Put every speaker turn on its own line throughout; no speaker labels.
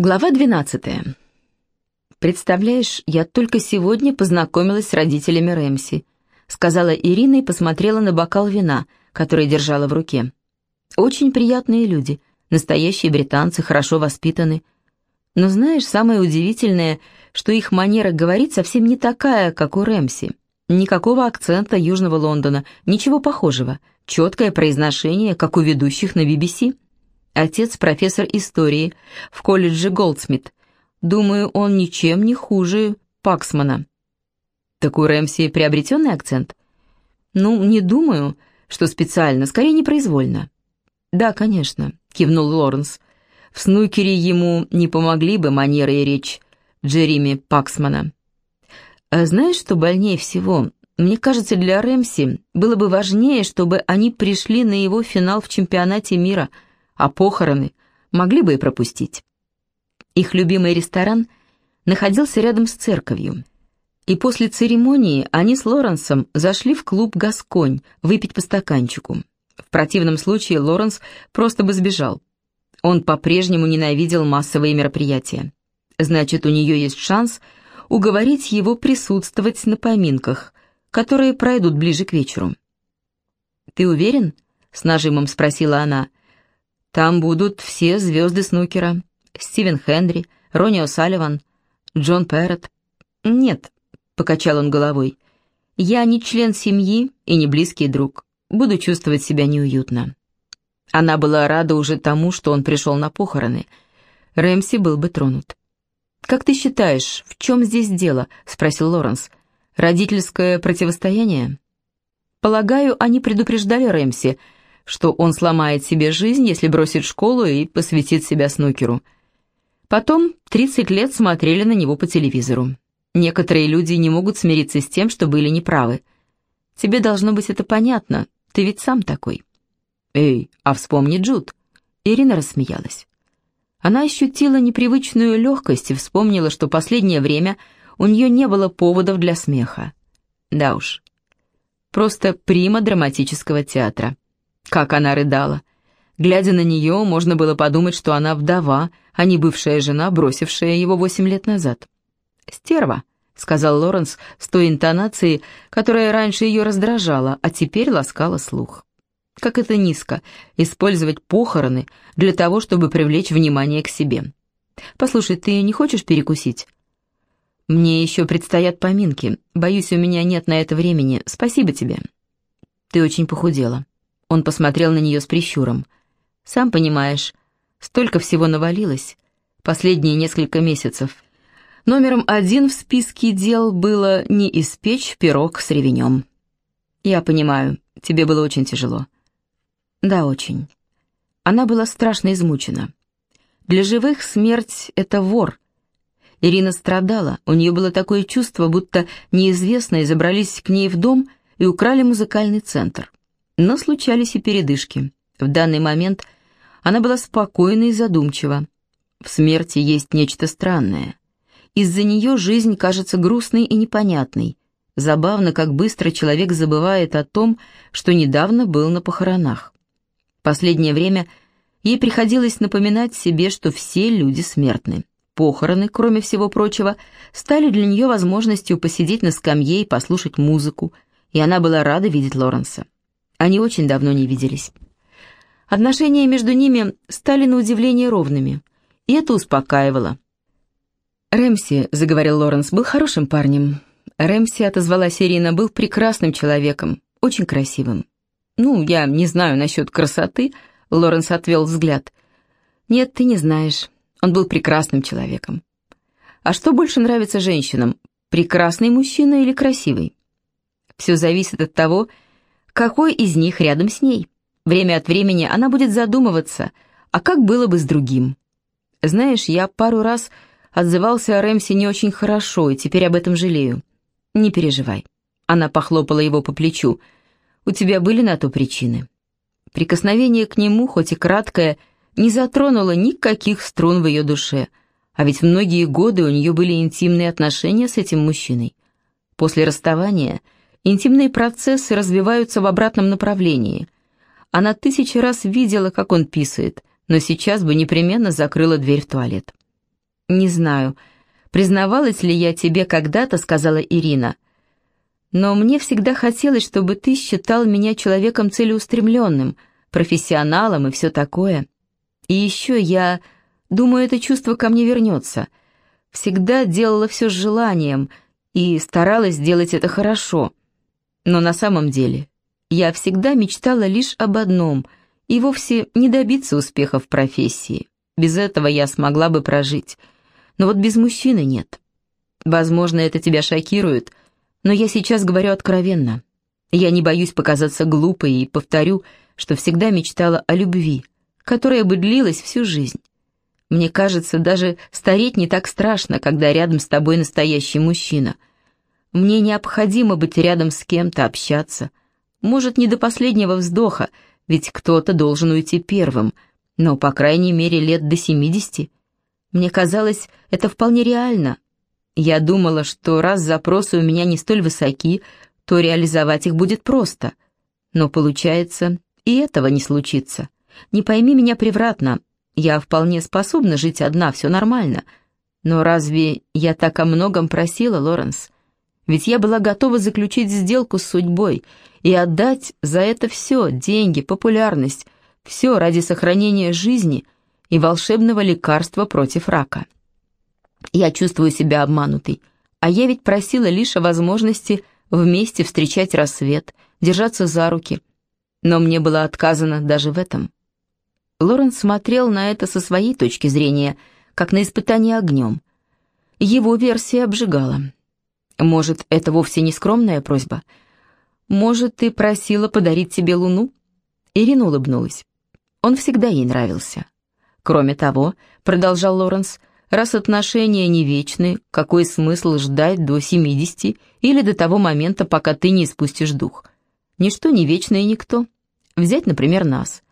Глава 12. «Представляешь, я только сегодня познакомилась с родителями Рэмси», сказала Ирина и посмотрела на бокал вина, который держала в руке. «Очень приятные люди, настоящие британцы, хорошо воспитаны. Но знаешь, самое удивительное, что их манера говорить совсем не такая, как у Рэмси. Никакого акцента Южного Лондона, ничего похожего. Четкое произношение, как у ведущих на BBC». Отец профессор истории в колледже Голдсмит. Думаю, он ничем не хуже Паксмана. Так у Рэмси приобретенный акцент? Ну, не думаю, что специально, скорее непроизвольно. Да, конечно, кивнул Лоренс. В снукере ему не помогли бы манеры и речь Джереми Паксмана. А знаешь, что больнее всего? Мне кажется, для Рэмси было бы важнее, чтобы они пришли на его финал в чемпионате мира – а похороны могли бы и пропустить. Их любимый ресторан находился рядом с церковью, и после церемонии они с Лоренсом зашли в клуб «Гасконь» выпить по стаканчику. В противном случае Лоренс просто бы сбежал. Он по-прежнему ненавидел массовые мероприятия. Значит, у нее есть шанс уговорить его присутствовать на поминках, которые пройдут ближе к вечеру. «Ты уверен?» — с нажимом спросила она. Там будут все звезды снукера. Стивен Хенри, Ронни О'Салливан, Джон Перрот. Нет, покачал он головой. Я не член семьи и не близкий друг. Буду чувствовать себя неуютно. Она была рада уже тому, что он пришел на похороны. Рэмси был бы тронут. «Как ты считаешь, в чем здесь дело?» — спросил Лоренс. «Родительское противостояние?» «Полагаю, они предупреждали Рэмси», что он сломает себе жизнь, если бросит школу и посвятит себя снукеру. Потом 30 лет смотрели на него по телевизору. Некоторые люди не могут смириться с тем, что были неправы. Тебе должно быть это понятно, ты ведь сам такой. Эй, а вспомни Джуд. Ирина рассмеялась. Она ощутила непривычную легкость и вспомнила, что последнее время у нее не было поводов для смеха. Да уж, просто прима драматического театра. Как она рыдала. Глядя на нее, можно было подумать, что она вдова, а не бывшая жена, бросившая его восемь лет назад. «Стерва», — сказал Лоренс с той интонацией, которая раньше ее раздражала, а теперь ласкала слух. Как это низко — использовать похороны для того, чтобы привлечь внимание к себе. «Послушай, ты не хочешь перекусить?» «Мне еще предстоят поминки. Боюсь, у меня нет на это времени. Спасибо тебе». «Ты очень похудела». Он посмотрел на нее с прищуром. «Сам понимаешь, столько всего навалилось. Последние несколько месяцев. Номером один в списке дел было не испечь пирог с ревенем. Я понимаю, тебе было очень тяжело». «Да, очень». Она была страшно измучена. Для живых смерть — это вор. Ирина страдала, у нее было такое чувство, будто неизвестные забрались к ней в дом и украли музыкальный центр. Но случались и передышки. В данный момент она была спокойна и задумчива. В смерти есть нечто странное. Из-за нее жизнь кажется грустной и непонятной. Забавно, как быстро человек забывает о том, что недавно был на похоронах. Последнее время ей приходилось напоминать себе, что все люди смертны. Похороны, кроме всего прочего, стали для нее возможностью посидеть на скамье и послушать музыку, и она была рада видеть Лоренса. Они очень давно не виделись. Отношения между ними стали на удивление ровными, и это успокаивало. «Рэмси», — заговорил Лоренс, — «был хорошим парнем». Рэмси отозвалась Ирина, был прекрасным человеком, очень красивым. «Ну, я не знаю насчет красоты», — Лоренс отвел взгляд. «Нет, ты не знаешь. Он был прекрасным человеком». «А что больше нравится женщинам, прекрасный мужчина или красивый?» «Все зависит от того, что какой из них рядом с ней. Время от времени она будет задумываться, а как было бы с другим. Знаешь, я пару раз отзывался о Рэмсе не очень хорошо, и теперь об этом жалею. Не переживай. Она похлопала его по плечу. У тебя были на то причины. Прикосновение к нему, хоть и краткое, не затронуло никаких струн в ее душе, а ведь многие годы у нее были интимные отношения с этим мужчиной. После расставания – Интимные процессы развиваются в обратном направлении. Она тысячи раз видела, как он писает, но сейчас бы непременно закрыла дверь в туалет. «Не знаю, признавалась ли я тебе когда-то», — сказала Ирина. «Но мне всегда хотелось, чтобы ты считал меня человеком целеустремленным, профессионалом и все такое. И еще я думаю, это чувство ко мне вернется. Всегда делала все с желанием и старалась сделать это хорошо. Но на самом деле я всегда мечтала лишь об одном и вовсе не добиться успеха в профессии. Без этого я смогла бы прожить. Но вот без мужчины нет. Возможно, это тебя шокирует, но я сейчас говорю откровенно. Я не боюсь показаться глупой и повторю, что всегда мечтала о любви, которая бы длилась всю жизнь. Мне кажется, даже стареть не так страшно, когда рядом с тобой настоящий мужчина. Мне необходимо быть рядом с кем-то, общаться. Может, не до последнего вздоха, ведь кто-то должен уйти первым, но, по крайней мере, лет до семидесяти. Мне казалось, это вполне реально. Я думала, что раз запросы у меня не столь высоки, то реализовать их будет просто. Но получается, и этого не случится. Не пойми меня превратно, я вполне способна жить одна, все нормально. Но разве я так о многом просила, Лоренс? Ведь я была готова заключить сделку с судьбой и отдать за это все, деньги, популярность, все ради сохранения жизни и волшебного лекарства против рака. Я чувствую себя обманутой, а я ведь просила лишь о возможности вместе встречать рассвет, держаться за руки, но мне было отказано даже в этом. Лоренс смотрел на это со своей точки зрения, как на испытание огнем. Его версия обжигала. Может, это вовсе не скромная просьба? Может, ты просила подарить тебе луну? Ирина улыбнулась. Он всегда ей нравился. Кроме того, продолжал Лоренс, раз отношения не вечны, какой смысл ждать до 70 или до того момента, пока ты не испустишь дух? Ничто не вечно и никто. Взять, например, нас.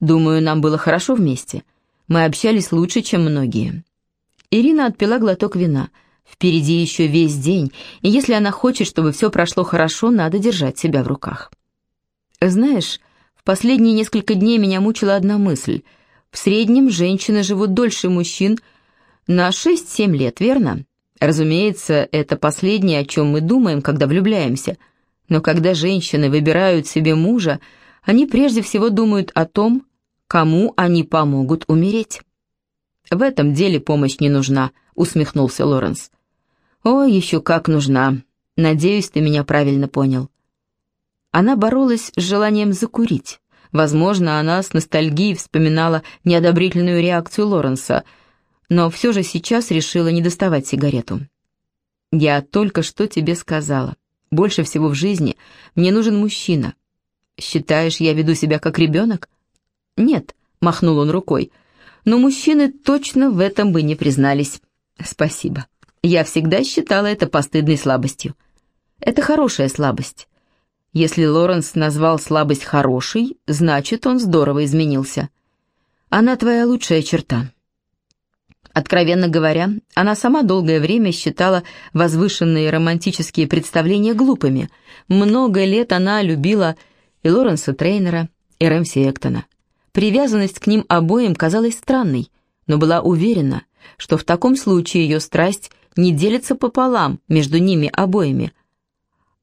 Думаю, нам было хорошо вместе. Мы общались лучше, чем многие. Ирина отпила глоток вина. Впереди еще весь день, и если она хочет, чтобы все прошло хорошо, надо держать себя в руках. Знаешь, в последние несколько дней меня мучила одна мысль. В среднем женщины живут дольше мужчин на 6-7 лет, верно? Разумеется, это последнее, о чем мы думаем, когда влюбляемся – но когда женщины выбирают себе мужа, они прежде всего думают о том, кому они помогут умереть. «В этом деле помощь не нужна», — усмехнулся Лоренс. «О, еще как нужна. Надеюсь, ты меня правильно понял». Она боролась с желанием закурить. Возможно, она с ностальгией вспоминала неодобрительную реакцию Лоренса, но все же сейчас решила не доставать сигарету. «Я только что тебе сказала. Больше всего в жизни мне нужен мужчина. Считаешь, я веду себя как ребенок? Нет, махнул он рукой. Но мужчины точно в этом бы не признались. Спасибо. Я всегда считала это постыдной слабостью. Это хорошая слабость. Если Лоренс назвал слабость хорошей, значит, он здорово изменился. Она твоя лучшая черта. Откровенно говоря, она сама долгое время считала возвышенные романтические представления глупыми. Много лет она любила и Лоренса Трейнера, и Рэмси Эктона. Привязанность к ним обоим казалась странной, но была уверена, что в таком случае ее страсть не делится пополам между ними обоими,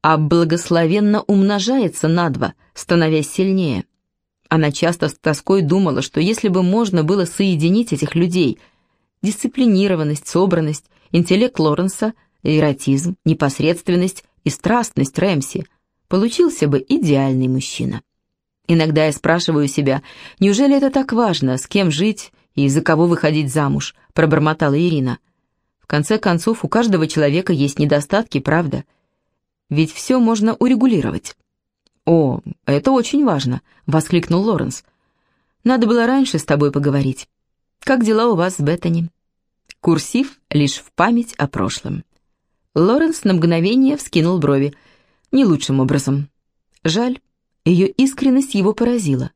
а благословенно умножается на два, становясь сильнее. Она часто с тоской думала, что если бы можно было соединить этих людей – дисциплинированность, собранность, интеллект Лоренса, эротизм, непосредственность и страстность Рэмси, получился бы идеальный мужчина. Иногда я спрашиваю себя, неужели это так важно, с кем жить и за кого выходить замуж, пробормотала Ирина. В конце концов, у каждого человека есть недостатки, правда? Ведь все можно урегулировать. «О, это очень важно», — воскликнул Лоренс. «Надо было раньше с тобой поговорить». Как дела у вас с Беттани?» Курсив лишь в память о прошлом. Лоренс на мгновение вскинул брови. Не лучшим образом. Жаль, ее искренность его поразила.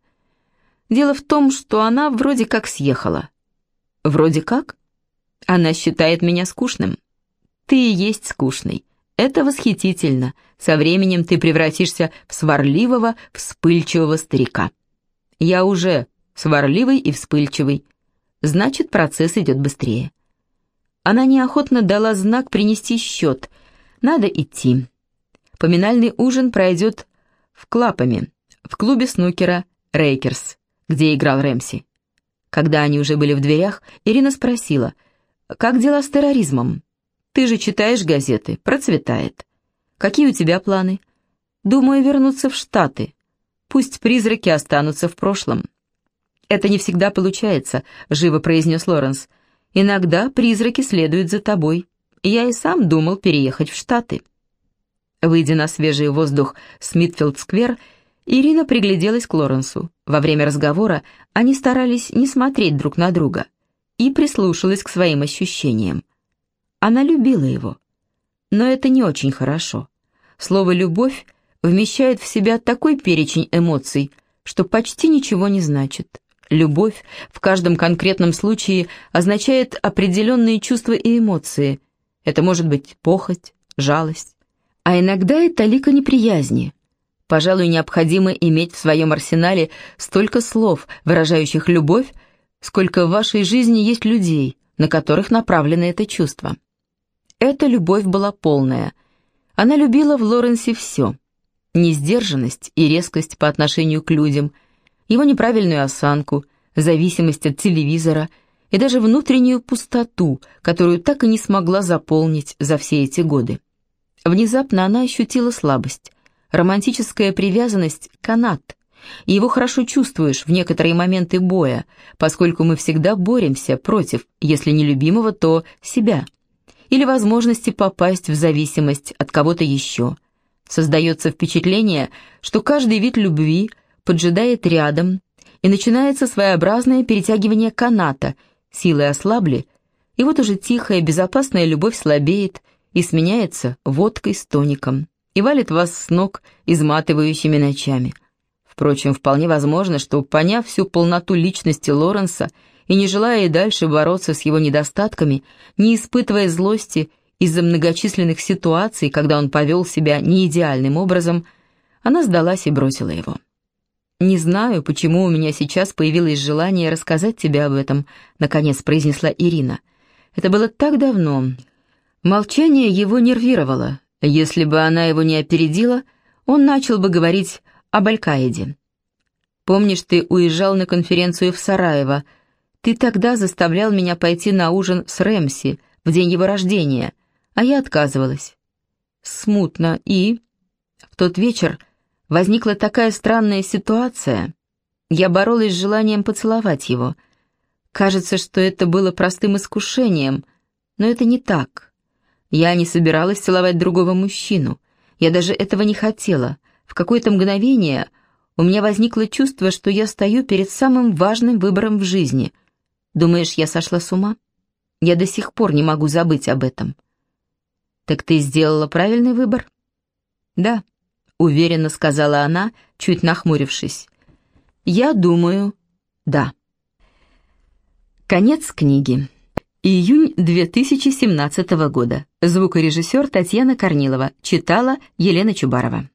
Дело в том, что она вроде как съехала. Вроде как? Она считает меня скучным. Ты и есть скучный. Это восхитительно. Со временем ты превратишься в сварливого, вспыльчивого старика. Я уже сварливый и вспыльчивый значит процесс идет быстрее. Она неохотно дала знак принести счет. Надо идти. Поминальный ужин пройдет в Клапами, в клубе снукера «Рейкерс», где играл Рэмси. Когда они уже были в дверях, Ирина спросила, «Как дела с терроризмом? Ты же читаешь газеты, процветает. Какие у тебя планы?» «Думаю вернуться в Штаты. Пусть призраки останутся в прошлом». «Это не всегда получается», — живо произнес Лоренс. «Иногда призраки следуют за тобой. Я и сам думал переехать в Штаты». Выйдя на свежий воздух Смитфилд-сквер, Ирина пригляделась к Лоренсу. Во время разговора они старались не смотреть друг на друга и прислушалась к своим ощущениям. Она любила его. Но это не очень хорошо. Слово «любовь» вмещает в себя такой перечень эмоций, что почти ничего не значит. Любовь в каждом конкретном случае означает определенные чувства и эмоции. Это может быть похоть, жалость, а иногда и талика неприязни. Пожалуй, необходимо иметь в своем арсенале столько слов, выражающих любовь, сколько в вашей жизни есть людей, на которых направлено это чувство. Эта любовь была полная. Она любила в Лоренсе все. Несдержанность и резкость по отношению к людям, его неправильную осанку, зависимость от телевизора и даже внутреннюю пустоту, которую так и не смогла заполнить за все эти годы. Внезапно она ощутила слабость. Романтическая привязанность — канат. Его хорошо чувствуешь в некоторые моменты боя, поскольку мы всегда боремся против, если не любимого, то себя. Или возможности попасть в зависимость от кого-то еще. Создается впечатление, что каждый вид любви поджидает рядом, и начинается своеобразное перетягивание каната, силы ослабли, и вот уже тихая, безопасная любовь слабеет и сменяется водкой с тоником, и валит вас с ног изматывающими ночами. Впрочем, вполне возможно, что, поняв всю полноту личности Лоренса и не желая и дальше бороться с его недостатками, не испытывая злости из-за многочисленных ситуаций, когда он повел себя неидеальным образом, она сдалась и бросила его. «Не знаю, почему у меня сейчас появилось желание рассказать тебе об этом», — наконец произнесла Ирина. «Это было так давно. Молчание его нервировало. Если бы она его не опередила, он начал бы говорить об Аль-Каиде. Помнишь, ты уезжал на конференцию в Сараево. Ты тогда заставлял меня пойти на ужин с Рэмси в день его рождения, а я отказывалась. Смутно и... В тот вечер возникла такая странная ситуация. Я боролась с желанием поцеловать его. Кажется, что это было простым искушением, но это не так. Я не собиралась целовать другого мужчину. Я даже этого не хотела. В какое-то мгновение у меня возникло чувство, что я стою перед самым важным выбором в жизни. Думаешь, я сошла с ума? Я до сих пор не могу забыть об этом. Так ты сделала правильный выбор? Да, уверенно сказала она, чуть нахмурившись. Я думаю, да. Конец книги. Июнь 2017 года. Звукорежиссер Татьяна Корнилова. Читала Елена Чубарова.